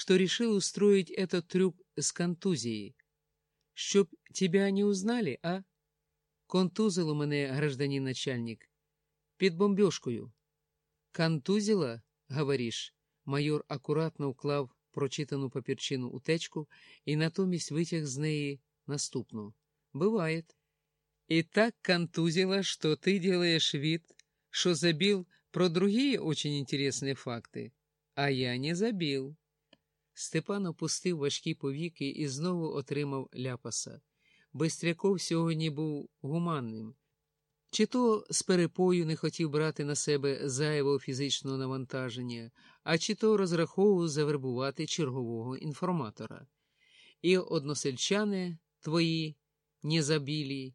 что решил устроить этот трюк с контузией. Чтоб тебя не узнали, а? Контузило мене, гражданин начальник, під бомбьошкою. Контузила, говориш? Майор акуратно вклав прочитану папірчину у течку і натомість витяг з неї наступну. Бывает. И так контузило, что ты делаешь вид, что забил про другие очень интересные факты. А я не забил. Степан опустив важкі повіки і знову отримав ляпаса. Бистряков сьогодні був гуманним. Чи то з перепою не хотів брати на себе зайвого фізичного навантаження, а чи то розраховував завербувати чергового інформатора. І односельчани твої не забили,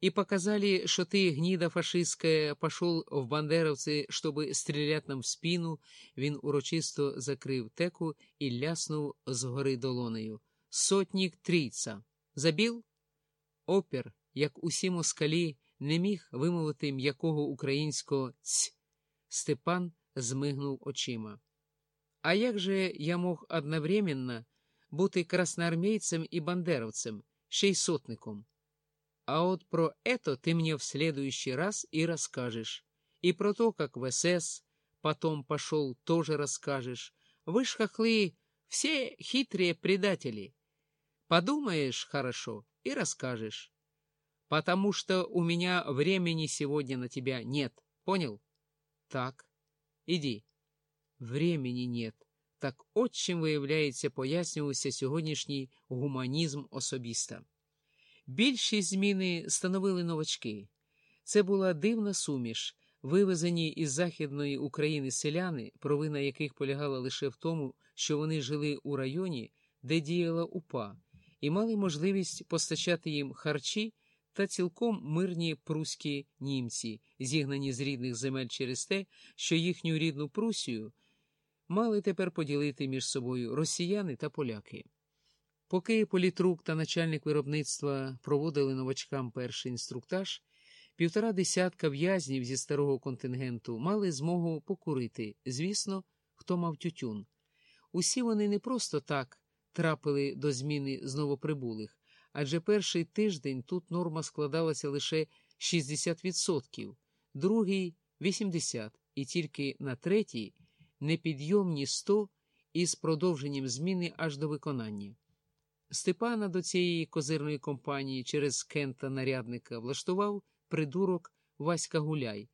и показали, что ты, гнида фашистская, пошел в бандеровцы, чтобы стрелять нам в спину, він урочисто закрив теку і ляснув згори долонею. Сотнік трійця. Забіл? Опер, як усі москалі, не міг вимовити м'якого українського ць. Степан змигнув очима. А як же я мог одновременно бути красноармійцем і бандеровцем, ще й сотником? А вот про это ты мне в следующий раз и расскажешь. И про то, как в СС потом пошел, тоже расскажешь. Вы ж, хохлы, все хитрые предатели. Подумаешь хорошо и расскажешь. Потому что у меня времени сегодня на тебя нет. Понял? Так. Иди. Времени нет. Так от чим виявляється, пояснювався сьогоднішній гуманізм особіста. Більшість зміни становили новачки. Це була дивна суміш, вивезені із Західної України селяни, провина яких полягала лише в тому, що вони жили у районі, де діяла УПА, і мали можливість постачати їм харчі та цілком мирні пруські німці, зігнані з рідних земель через те, що їхню рідну Прусію мали тепер поділити між собою росіяни та поляки. Поки політрук та начальник виробництва проводили новачкам перший інструктаж, півтора десятка в'язнів зі старого контингенту мали змогу покурити, звісно, хто мав тютюн. Усі вони не просто так трапили до зміни з новоприбулих, адже перший тиждень тут норма складалася лише 60%, другий 80%, і тільки на третій непідйомні 100% із продовженням зміни аж до виконання. Степана до цієї козирної компанії через кента нарядника влаштував придурок Васька Гуляй.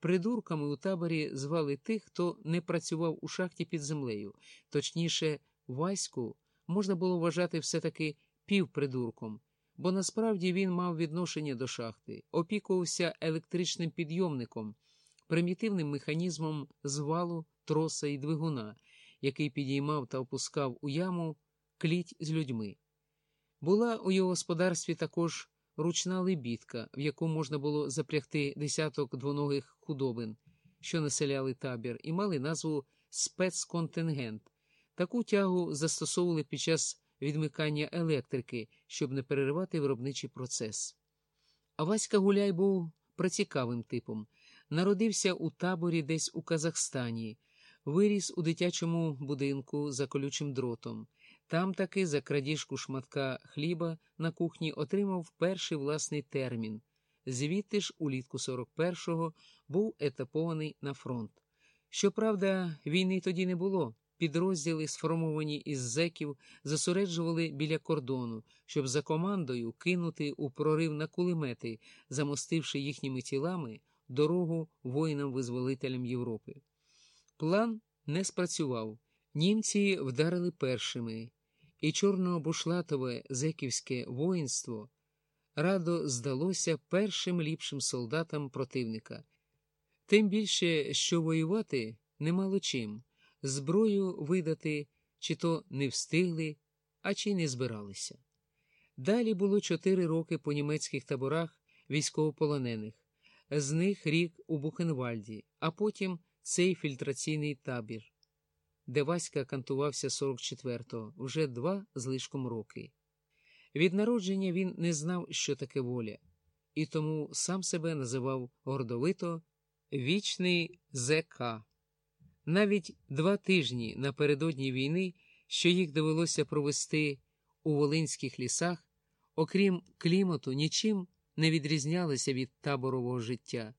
Придурками у таборі звали тих, хто не працював у шахті під землею. Точніше, Ваську можна було вважати все-таки півпридурком, бо насправді він мав відношення до шахти, опікувався електричним підйомником, примітивним механізмом звалу, троса і двигуна, який підіймав та опускав у яму кліть з людьми. Була у його господарстві також ручна лебідка, в яку можна було запрягти десяток двоногих худобин, що населяли табір, і мали назву спецконтингент. Таку тягу застосовували під час відмикання електрики, щоб не переривати виробничий процес. А Васька Гуляй був працікавим типом. Народився у таборі десь у Казахстані, виріс у дитячому будинку за колючим дротом. Там таки за крадіжку шматка хліба на кухні отримав перший власний термін. Звідти ж, улітку 41-го, був етапований на фронт. Щоправда, війни тоді не було. Підрозділи, сформовані із зеків, зосереджували біля кордону, щоб за командою кинути у прорив на кулемети, замостивши їхніми тілами дорогу воїнам-визволителям Європи. План не спрацював. Німці вдарили першими і чорно-бушлатове зеківське воїнство радо здалося першим ліпшим солдатам противника, тим більше, що воювати немало чим, зброю видати, чи то не встигли, а чи не збиралися. Далі було чотири роки по німецьких таборах військовополонених, з них рік у Бухенвальді, а потім цей фільтраційний табір де Васька кантувався 44-го, вже два злишком роки. Від народження він не знав, що таке воля, і тому сам себе називав гордовито Вічний ЗК. Навіть два тижні напередодні війни що їх довелося провести у волинських лісах, окрім клімату, нічим не відрізнялися від таборового життя.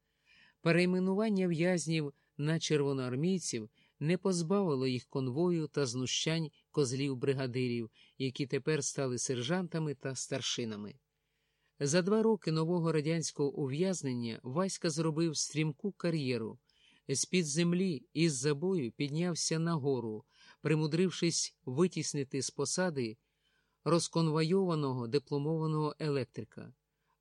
Перейменування в'язнів на червоноармійців не позбавило їх конвою та знущань козлів бригадирів, які тепер стали сержантами та старшинами. За два роки нового радянського ув'язнення Васька зробив стрімку кар'єру. З-під землі із забою піднявся нагору, примудрившись витіснити з посади розконвойованого дипломованого електрика.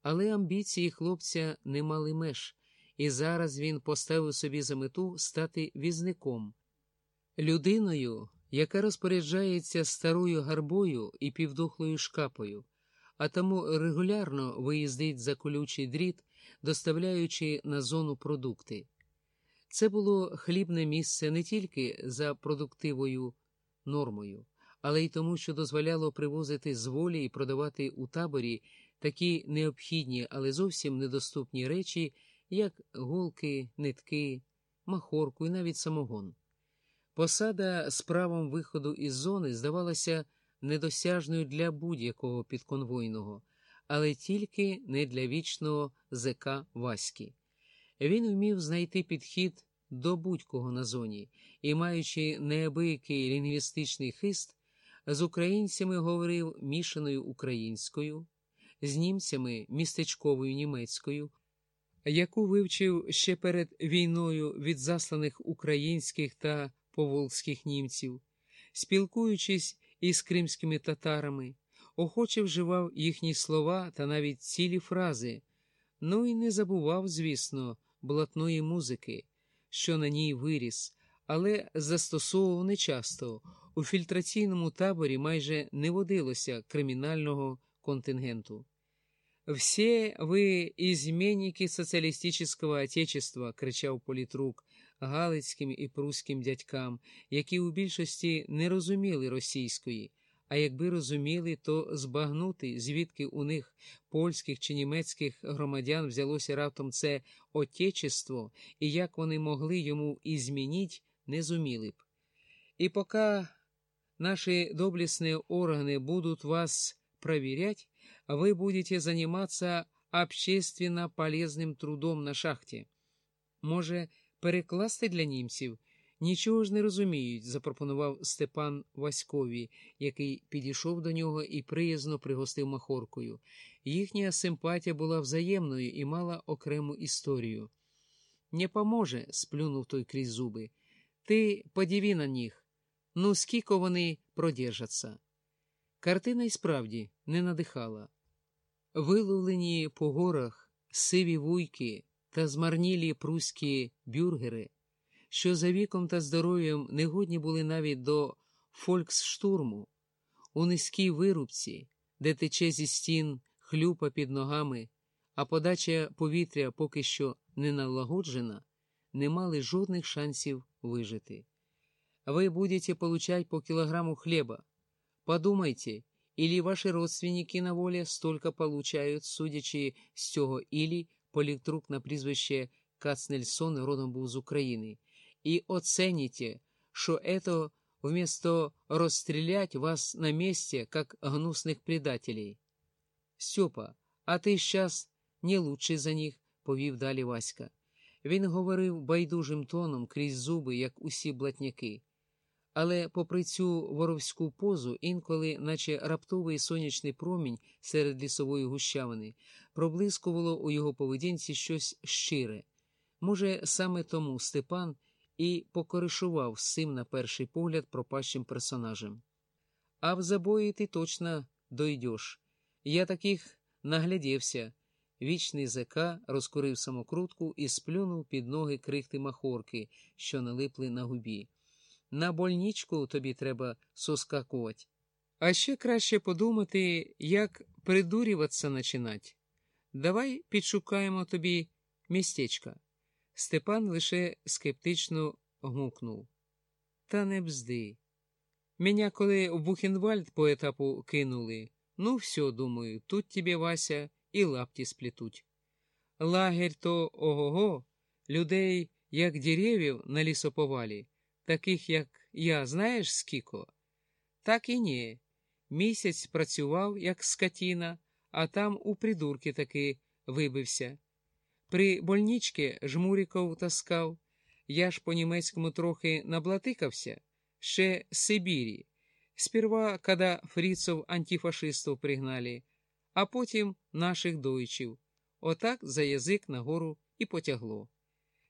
Але амбіції хлопця не мали меж, і зараз він поставив собі за мету стати візником, людиною, яка розпоряджається старою гарбою і півдохлою шкапою, а тому регулярно виїздить за колючий дріт, доставляючи на зону продукти. Це було хлібне місце не тільки за продуктивою нормою, але й тому, що дозволяло привозити з волі і продавати у таборі такі необхідні, але зовсім недоступні речі, як голки, нитки, махорку і навіть самогон. Посада з правом виходу із зони здавалася недосяжною для будь-якого підконвойного, але тільки не для вічного ЗК Васьки. Він вмів знайти підхід до будь-кого на зоні і, маючи неабиякий лінгвістичний хист, з українцями говорив мішаною українською, з німцями містечковою німецькою, яку вивчив ще перед війною від засланих українських та поволзьких німців, спілкуючись із кримськими татарами, охоче вживав їхні слова та навіть цілі фрази, ну і не забував, звісно, блатної музики, що на ній виріс, але застосовував нечасто. У фільтраційному таборі майже не водилося кримінального контингенту. «Все ви изменники соціалістичного отечества, кричав політрук галицьким і прусським дядькам, які у більшості не розуміли російської, а якби розуміли, то збагнути, звідки у них польських чи німецьких громадян взялося раптом це отечество, і як вони могли йому і змініть, не зуміли б. І поки наши доблестные органы будут вас проверять, вы будете заниматься общественно полезным трудом на шахті. Може, перекласти для німців? Нічого ж не розуміють, запропонував Степан Васькові, який підійшов до нього і приязно пригостив махоркою. Їхня симпатія була взаємною і мала окрему історію. Не поможе, сплюнув той крізь зуби. Ти подиви на них. Ну, скільки вони продержаться. Картина й справді не надихала. Виловлені по горах сиві вуйки та змарнілі пруські бюргери, що за віком та здоров'ям негодні були навіть до фольксштурму, у низькій вирубці, де тече зі стін хлюпа під ногами, а подача повітря поки що не налагоджена, не мали жодних шансів вижити. Вы будете получать по килограмму хлеба. Подумайте, или ваши родственники на воле столько получают, судячи з цього ілі, політрук на прізвище Кацнельсон родом був з України, і оцените, що это вместо расстрелять вас на месте, как гнусных предателей. Степа, а ти сейчас не лучший за них, повів далі Васька. Він говорив байдужим тоном крізь зуби, як усі блатняки. Але, попри цю воровську позу, інколи, наче раптовий сонячний промінь серед лісової гущавини, проблискувало у його поведінці щось щире. Може, саме тому Степан і покоришував з цим, на перший погляд, пропащим персонажем. А в забої ти точно дойдеш. Я таких наглядівся. Вічний зека розкурив самокрутку і сплюнув під ноги крихти махорки, що налипли на губі. На больничку тобі треба соскакувати. А ще краще подумати, як придурюватися начинать. Давай підшукаємо тобі містечка. Степан лише скептично гмукнув. Та не бзди. Меня коли в Бухенвальд по етапу кинули, ну все, думаю, тут тебе, Вася, і лапті сплетуть. Лагерь то ого-го, людей, як деревів на лісоповалі таких, як я, знаєш, скіко? Так і ні. Місяць працював, як скотіна, а там у придурки таки вибився. При больничці жмуріков таскав. Я ж по німецькому трохи наблатикався, ще з Сибірі. Сперва, когда фрицов антифашистов пригнали, а потім наших дойчів. Отак за язик нагору і потягло.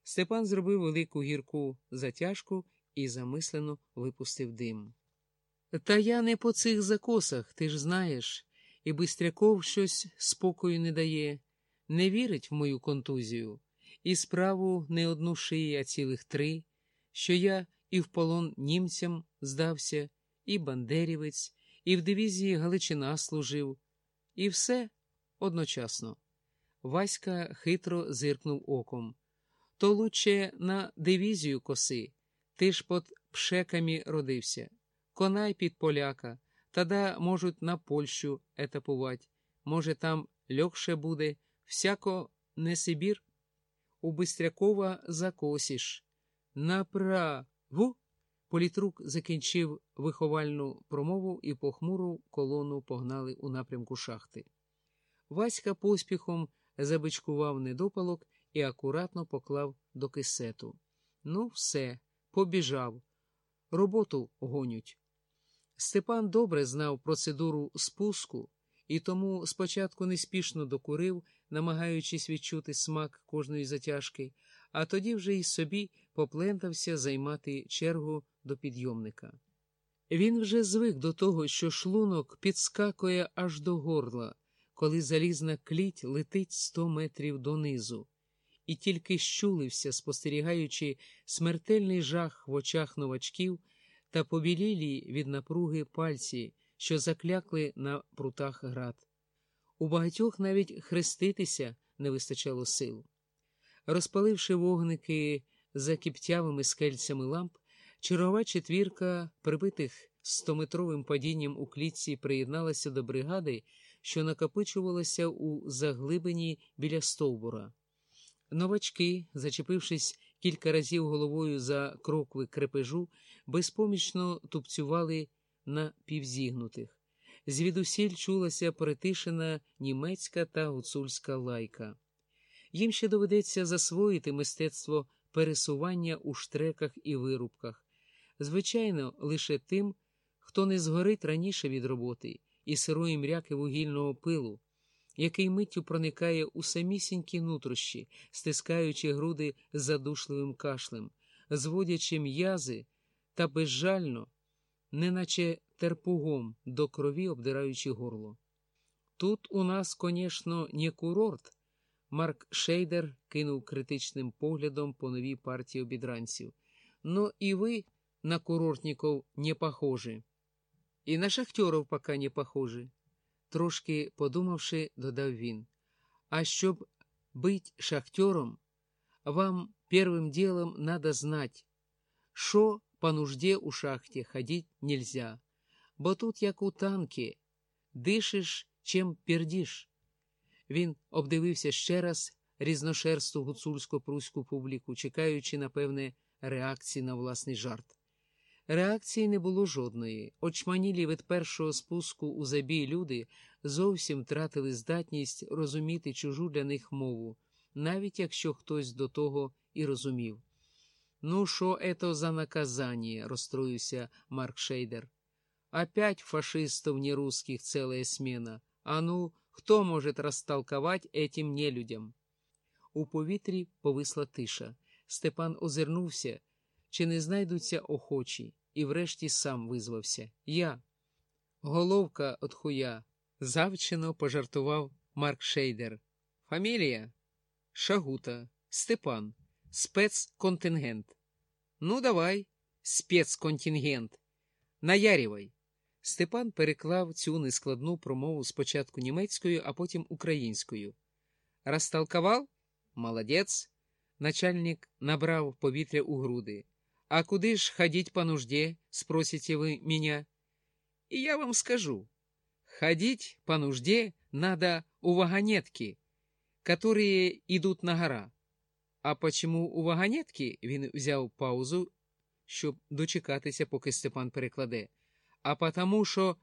Степан зробив велику гірку затяжку і замислено випустив дим. Та я не по цих закосах, ти ж знаєш, і Бистряков щось спокою не дає, не вірить в мою контузію, і справу не одну шиї, а цілих три, що я і в полон німцям здався, і бандерівець, і в дивізії Галичина служив, і все одночасно. Васька хитро зиркнув оком. То лучше на дивізію коси, ти ж под пшеками родився. Конай під поляка, тоді можуть на Польщу етапувати. Може, там легше буде, всяко не Сибір. У Бистрякова закосіш. Направу. Політрук закінчив виховальну промову і похмуру колону погнали у напрямку шахти. Васька поспіхом забичкував недопалок і акуратно поклав до кисету. Ну, все, побіжав. Роботу гонють. Степан добре знав процедуру спуску і тому спочатку неспішно докурив, намагаючись відчути смак кожної затяжки, а тоді вже й собі поплентався займати чергу до підйомника. Він вже звик до того, що шлунок підскакує аж до горла, коли залізна кліть летить сто метрів донизу, і тільки щулився, спостерігаючи смертельний жах в очах новачків та побілілі від напруги пальці, що заклякли на прутах град. У багатьох навіть хреститися не вистачало сил. Розпаливши вогники за кіптявими скельцями ламп, чергова четвірка, прибитих стометровим падінням у клітці, приєдналася до бригади, що накопичувалася у заглибині біля стовбура. Новачки, зачепившись кілька разів головою за крокви крепежу, безпомічно тупцювали на півзігнутих. Звідусіль чулася притишена німецька та гуцульська лайка. Їм ще доведеться засвоїти мистецтво пересування у штреках і вирубках, звичайно, лише тим, хто не згорить раніше від роботи і сирої мряки вугільного пилу, який миттю проникає у самісінькі нутрощі, стискаючи груди задушливим кашлем, зводячи м'язи та безжально, неначе терпугом до крові обдираючи горло. Тут у нас, конечно, не курорт. Марк Шейдер кинув критичним поглядом по новій партії обідранців. Но і ви на курортников не похожі. І на шахтеров пока не похожі. Трошки подумавши, додав він. А щоб быть шахтером, вам первым делом надо знать, що по нужде у шахті ходить нельзя, бо тут, як у танки, дишиш, чим пердіш. Він обдивився ще раз різношерсту гуцульсько-пруську публіку, чекаючи, напевне, реакції на власний жарт. Реакції не було жодної. Очманілі від першого спуску у забій люди зовсім втратили здатність розуміти чужу для них мову, навіть якщо хтось до того і розумів. Ну, що это за наказание, розстроївся Марк Шейдер. Опять фашистов нерусских целая смена. А ну, хто може розтолковать этим нелюдям? У повітрі повисла тиша. Степан озирнувся, чи не знайдуться охочі, і врешті сам визвався. Я. Головка от хуя. Завчено пожартував Марк Шейдер. Фамілія? Шагута. Степан. Спецконтингент. Ну, давай, спецконтингент. Наярівай. Степан переклав цю нескладну промову спочатку німецькою, а потім українською. Розтолковав? Молодець. Начальник набрав повітря у груди. А куди ж ходить по нужде, спросите вы меня? И я вам скажу. Ходить по нужде надо у вагонетки, которые идут на гора. А почему у вагонетки він взяв паузу, щоб дочекатися, поки Степан перекладе. а потому, що